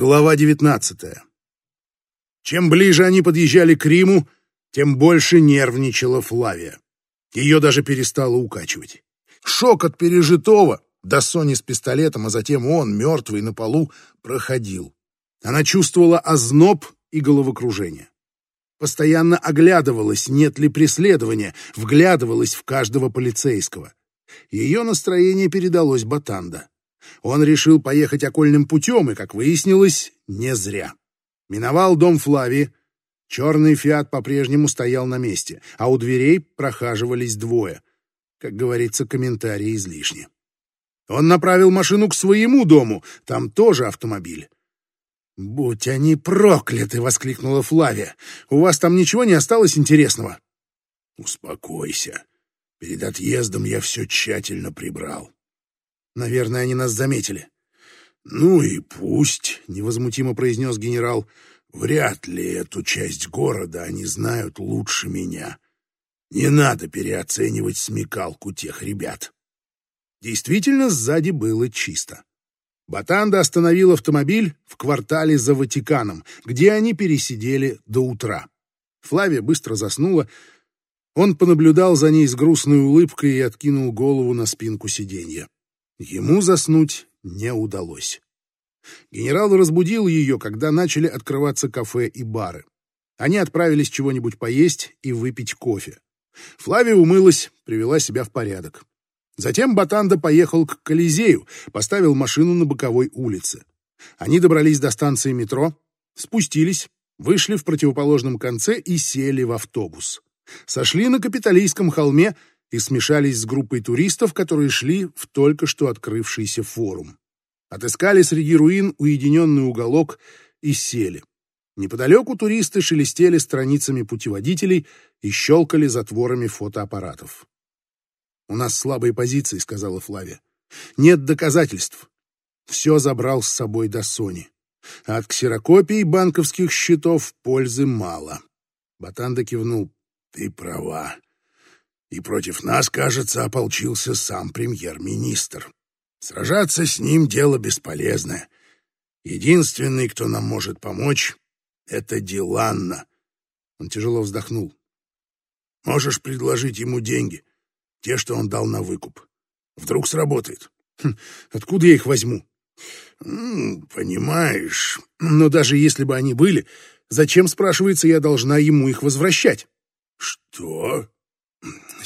Глава 19. Чем ближе они подъезжали к Риму, тем больше нервничала Флавия. Ее даже перестало укачивать. Шок от пережитого, до Сони с пистолетом, а затем он, мертвый на полу, проходил. Она чувствовала озноб и головокружение. Постоянно оглядывалась, нет ли преследования, вглядывалась в каждого полицейского. Ее настроение передалось Батанда. Он решил поехать окольным путем, и, как выяснилось, не зря. Миновал дом Флави. Черный «Фиат» по-прежнему стоял на месте, а у дверей прохаживались двое. Как говорится, комментарии излишни. Он направил машину к своему дому, там тоже автомобиль. «Будь они прокляты!» — воскликнула Флавия. «У вас там ничего не осталось интересного?» «Успокойся. Перед отъездом я все тщательно прибрал. Наверное, они нас заметили. «Ну и пусть», — невозмутимо произнес генерал, — «вряд ли эту часть города они знают лучше меня. Не надо переоценивать смекалку тех ребят». Действительно, сзади было чисто. Батанда остановил автомобиль в квартале за Ватиканом, где они пересидели до утра. Флавия быстро заснула. Он понаблюдал за ней с грустной улыбкой и откинул голову на спинку сиденья. Ему заснуть не удалось. Генерал разбудил ее, когда начали открываться кафе и бары. Они отправились чего-нибудь поесть и выпить кофе. Флавия умылась, привела себя в порядок. Затем Батанда поехал к Колизею, поставил машину на боковой улице. Они добрались до станции метро, спустились, вышли в противоположном конце и сели в автобус. Сошли на Капитолийском холме и смешались с группой туристов, которые шли в только что открывшийся форум. Отыскали среди руин уединенный уголок и сели. Неподалеку туристы шелестели страницами путеводителей и щелкали затворами фотоаппаратов. «У нас слабые позиции», — сказала Флавия. «Нет доказательств. Все забрал с собой до Сони. От ксерокопий банковских счетов пользы мало». Батанда кивнул. «Ты права. И против нас, кажется, ополчился сам премьер-министр. Сражаться с ним — дело бесполезное. Единственный, кто нам может помочь, — это Диланна. Он тяжело вздохнул. Можешь предложить ему деньги, те, что он дал на выкуп. Вдруг сработает. Хм, откуда я их возьму? Понимаешь, но даже если бы они были, зачем, спрашивается, я должна ему их возвращать? Что?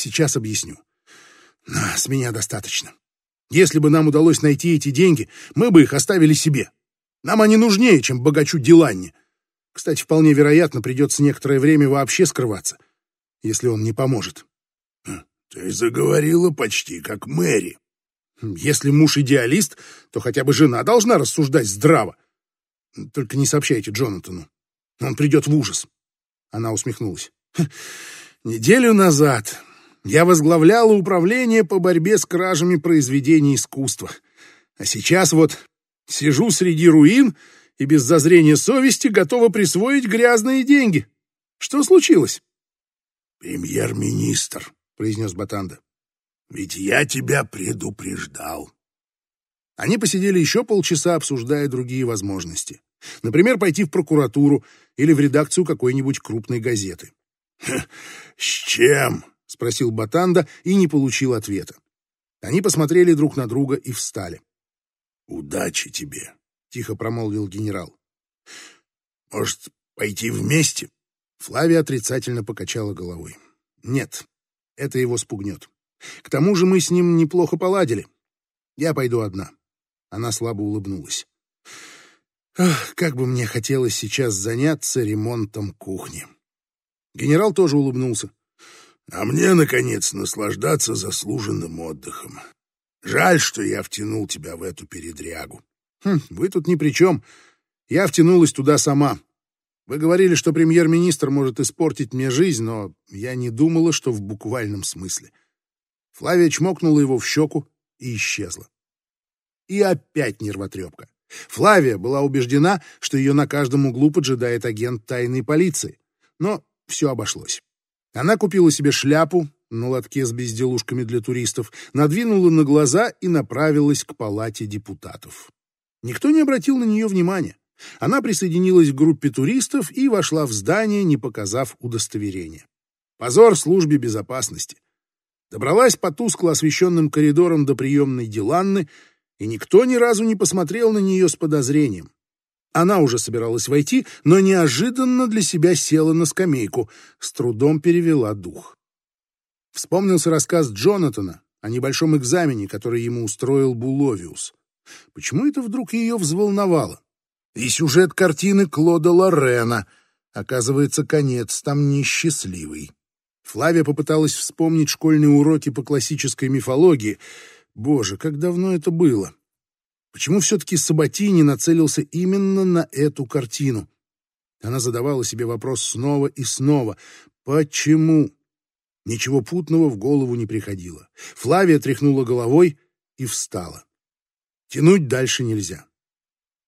Сейчас объясню. С меня достаточно. Если бы нам удалось найти эти деньги, мы бы их оставили себе. Нам они нужнее, чем богачу Диланне. Кстати, вполне вероятно, придется некоторое время вообще скрываться, если он не поможет. Хм, ты заговорила почти как Мэри. Если муж идеалист, то хотя бы жена должна рассуждать здраво. Только не сообщайте Джонатану. Он придет в ужас. Она усмехнулась. «Хм, неделю назад я возглавляла управление по борьбе с кражами произведений искусства. А сейчас вот сижу среди руин и без зазрения совести готова присвоить грязные деньги. Что случилось? «Премьер-министр», — произнес Батанда. «Ведь я тебя предупреждал». Они посидели еще полчаса, обсуждая другие возможности. Например, пойти в прокуратуру или в редакцию какой-нибудь крупной газеты. «С чем?» — спросил Батанда и не получил ответа. Они посмотрели друг на друга и встали. «Удачи тебе», — тихо промолвил генерал. «Может, пойти вместе?» Флавия отрицательно покачала головой. «Нет, это его спугнет. К тому же мы с ним неплохо поладили. Я пойду одна». Она слабо улыбнулась. Ах, как бы мне хотелось сейчас заняться ремонтом кухни. Генерал тоже улыбнулся. А мне, наконец, наслаждаться заслуженным отдыхом. Жаль, что я втянул тебя в эту передрягу. Хм, вы тут ни при чем. Я втянулась туда сама. Вы говорили, что премьер-министр может испортить мне жизнь, но я не думала, что в буквальном смысле. Флавия чмокнула его в щеку и исчезла. И опять нервотрепка. Флавия была убеждена, что ее на каждом углу поджидает агент тайной полиции. Но все обошлось. Она купила себе шляпу на лотке с безделушками для туристов, надвинула на глаза и направилась к палате депутатов. Никто не обратил на нее внимания. Она присоединилась к группе туристов и вошла в здание, не показав удостоверения. Позор службе безопасности. Добралась по тускло освещенным коридорам до приемной Диланны, и никто ни разу не посмотрел на нее с подозрением. Она уже собиралась войти, но неожиданно для себя села на скамейку, с трудом перевела дух. Вспомнился рассказ Джонатана о небольшом экзамене, который ему устроил Буловиус. Почему это вдруг ее взволновало? И сюжет картины Клода Лорена. Оказывается, конец там несчастливый. Флавия попыталась вспомнить школьные уроки по классической мифологии. Боже, как давно это было! Почему все-таки Сабатини нацелился именно на эту картину? Она задавала себе вопрос снова и снова. Почему? Ничего путного в голову не приходило. Флавия тряхнула головой и встала. Тянуть дальше нельзя.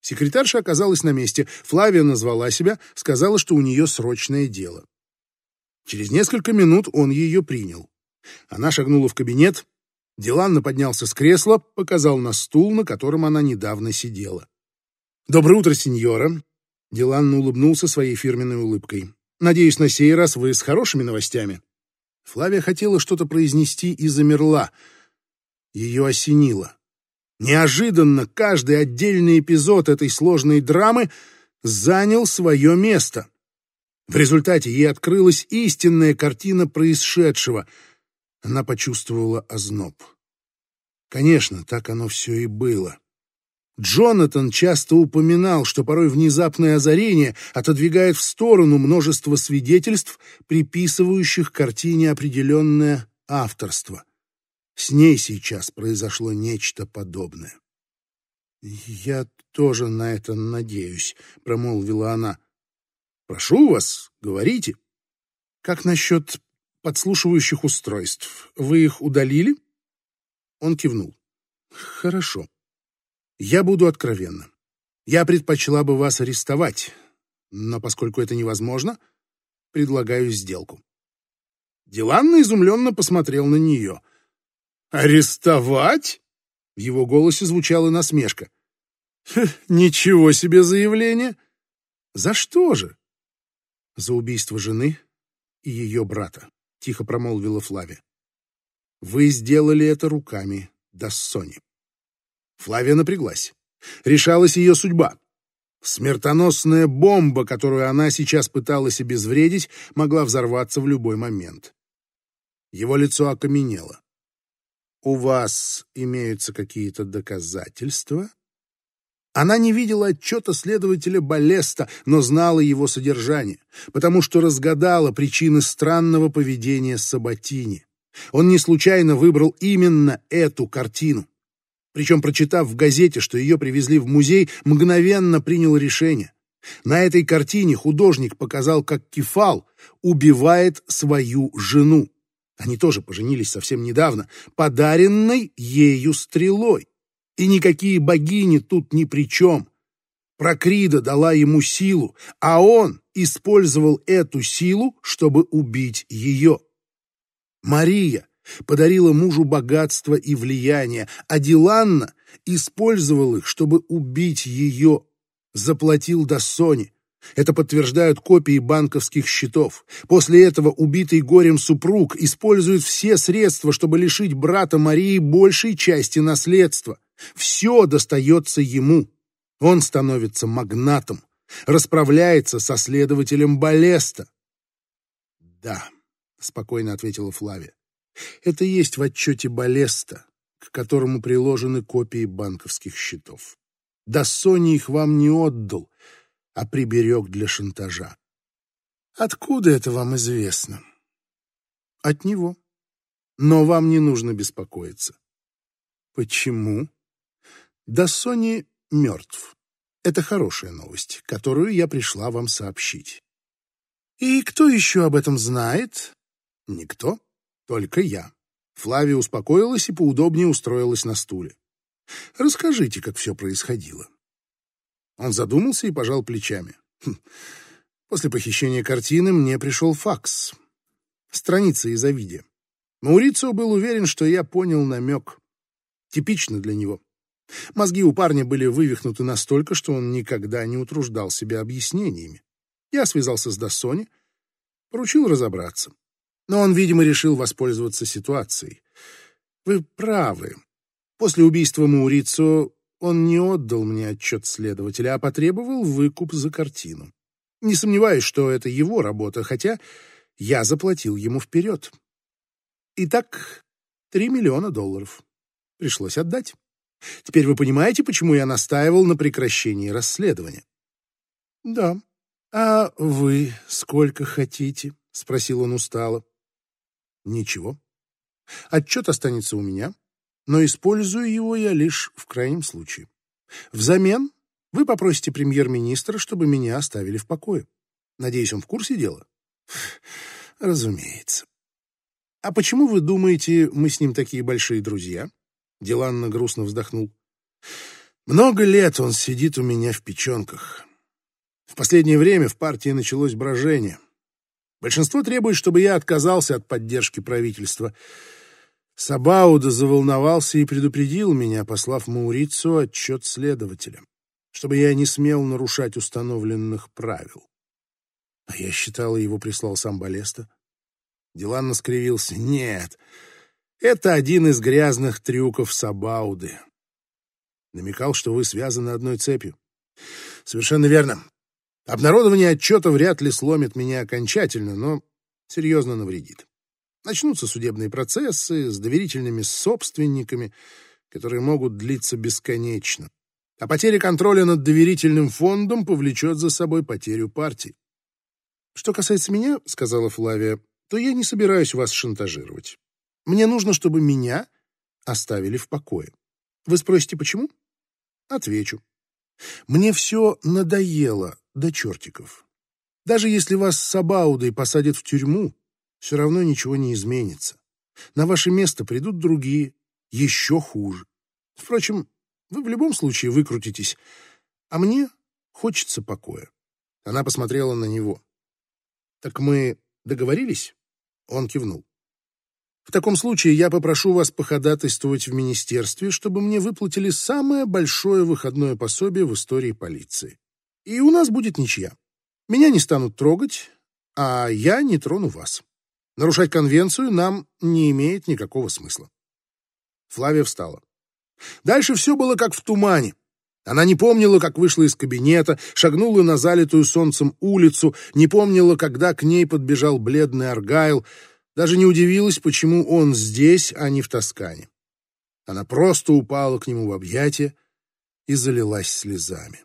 Секретарша оказалась на месте. Флавия назвала себя, сказала, что у нее срочное дело. Через несколько минут он ее принял. Она шагнула в кабинет. Диланна поднялся с кресла, показал на стул, на котором она недавно сидела. «Доброе утро, сеньора!» Диланна улыбнулся своей фирменной улыбкой. «Надеюсь, на сей раз вы с хорошими новостями?» Флавия хотела что-то произнести и замерла. Ее осенило. Неожиданно каждый отдельный эпизод этой сложной драмы занял свое место. В результате ей открылась истинная картина происшедшего. Она почувствовала озноб. Конечно, так оно все и было. Джонатан часто упоминал, что порой внезапное озарение отодвигает в сторону множество свидетельств, приписывающих картине определенное авторство. С ней сейчас произошло нечто подобное. «Я тоже на это надеюсь», — промолвила она. «Прошу вас, говорите. Как насчет подслушивающих устройств? Вы их удалили?» Он кивнул. «Хорошо. Я буду откровенна. Я предпочла бы вас арестовать, но поскольку это невозможно, предлагаю сделку». Диланна изумленно посмотрел на нее. «Арестовать?» В его голосе звучала насмешка. «Ничего себе заявление! За что же?» «За убийство жены и ее брата», — тихо промолвила Флавия. «Вы сделали это руками Дассони». Флавия напряглась. Решалась ее судьба. Смертоносная бомба, которую она сейчас пыталась обезвредить, могла взорваться в любой момент. Его лицо окаменело. «У вас имеются какие-то доказательства?» Она не видела отчета следователя Балеста, но знала его содержание, потому что разгадала причины странного поведения Сабатини. Он не случайно выбрал именно эту картину. Причем, прочитав в газете, что ее привезли в музей, мгновенно принял решение. На этой картине художник показал, как Кефал убивает свою жену они тоже поженились совсем недавно, подаренной ею стрелой. И никакие богини тут ни при чем. Прокрида дала ему силу, а он использовал эту силу, чтобы убить ее. Мария подарила мужу богатство и влияние, а Диланна использовал их, чтобы убить ее, заплатил Дассоне. Это подтверждают копии банковских счетов. После этого убитый горем супруг использует все средства, чтобы лишить брата Марии большей части наследства. Все достается ему. Он становится магнатом, расправляется со следователем Балеста. «Да», — спокойно ответила Флавия, — «это есть в отчете Балеста, к которому приложены копии банковских счетов. Да Сони их вам не отдал, а приберег для шантажа. Откуда это вам известно? От него. Но вам не нужно беспокоиться. Почему? Да Сони мертв. Это хорошая новость, которую я пришла вам сообщить. И кто еще об этом знает? Никто, только я. Флавия успокоилась и поудобнее устроилась на стуле. Расскажите, как все происходило. Он задумался и пожал плечами. Хм. После похищения картины мне пришел факс. Страница из Овидия. Маурицио был уверен, что я понял намек. Типично для него. Мозги у парня были вывихнуты настолько, что он никогда не утруждал себя объяснениями. Я связался с Дассони, поручил разобраться. Но он, видимо, решил воспользоваться ситуацией. Вы правы. После убийства Маурицо он не отдал мне отчет следователя, а потребовал выкуп за картину. Не сомневаюсь, что это его работа, хотя я заплатил ему вперед. Итак, три миллиона долларов. Пришлось отдать. Теперь вы понимаете, почему я настаивал на прекращении расследования? — Да. — А вы сколько хотите? — спросил он устало. — Ничего. Отчет останется у меня, но использую его я лишь в крайнем случае. Взамен вы попросите премьер-министра, чтобы меня оставили в покое. Надеюсь, он в курсе дела? Разумеется. А почему вы думаете, мы с ним такие большие друзья? Деланно грустно вздохнул. Много лет он сидит у меня в печенках. В последнее время в партии началось брожение. Большинство требует, чтобы я отказался от поддержки правительства. Сабауда заволновался и предупредил меня, послав Маурицу отчет следователя, чтобы я не смел нарушать установленных правил. А я считала, его прислал сам Балеста. Диланно скривился. Нет, это один из грязных трюков Сабауды. Намекал, что вы связаны одной цепью. Совершенно верно. Обнародование отчета вряд ли сломит меня окончательно, но серьезно навредит. Начнутся судебные процессы с доверительными собственниками, которые могут длиться бесконечно. А потеря контроля над доверительным фондом повлечет за собой потерю партии. «Что касается меня, — сказала Флавия, — то я не собираюсь вас шантажировать. Мне нужно, чтобы меня оставили в покое. Вы спросите, почему? Отвечу. Мне все надоело до чертиков. Даже если вас с Абаудой посадят в тюрьму, все равно ничего не изменится. На ваше место придут другие, еще хуже. Впрочем, вы в любом случае выкрутитесь, а мне хочется покоя. Она посмотрела на него. «Так мы договорились?» Он кивнул. В таком случае я попрошу вас походатайствовать в министерстве, чтобы мне выплатили самое большое выходное пособие в истории полиции. И у нас будет ничья. Меня не станут трогать, а я не трону вас. Нарушать конвенцию нам не имеет никакого смысла. Флавия встала. Дальше все было как в тумане. Она не помнила, как вышла из кабинета, шагнула на залитую солнцем улицу, не помнила, когда к ней подбежал бледный Аргайл, даже не удивилась, почему он здесь, а не в Тоскане. Она просто упала к нему в объятия и залилась слезами.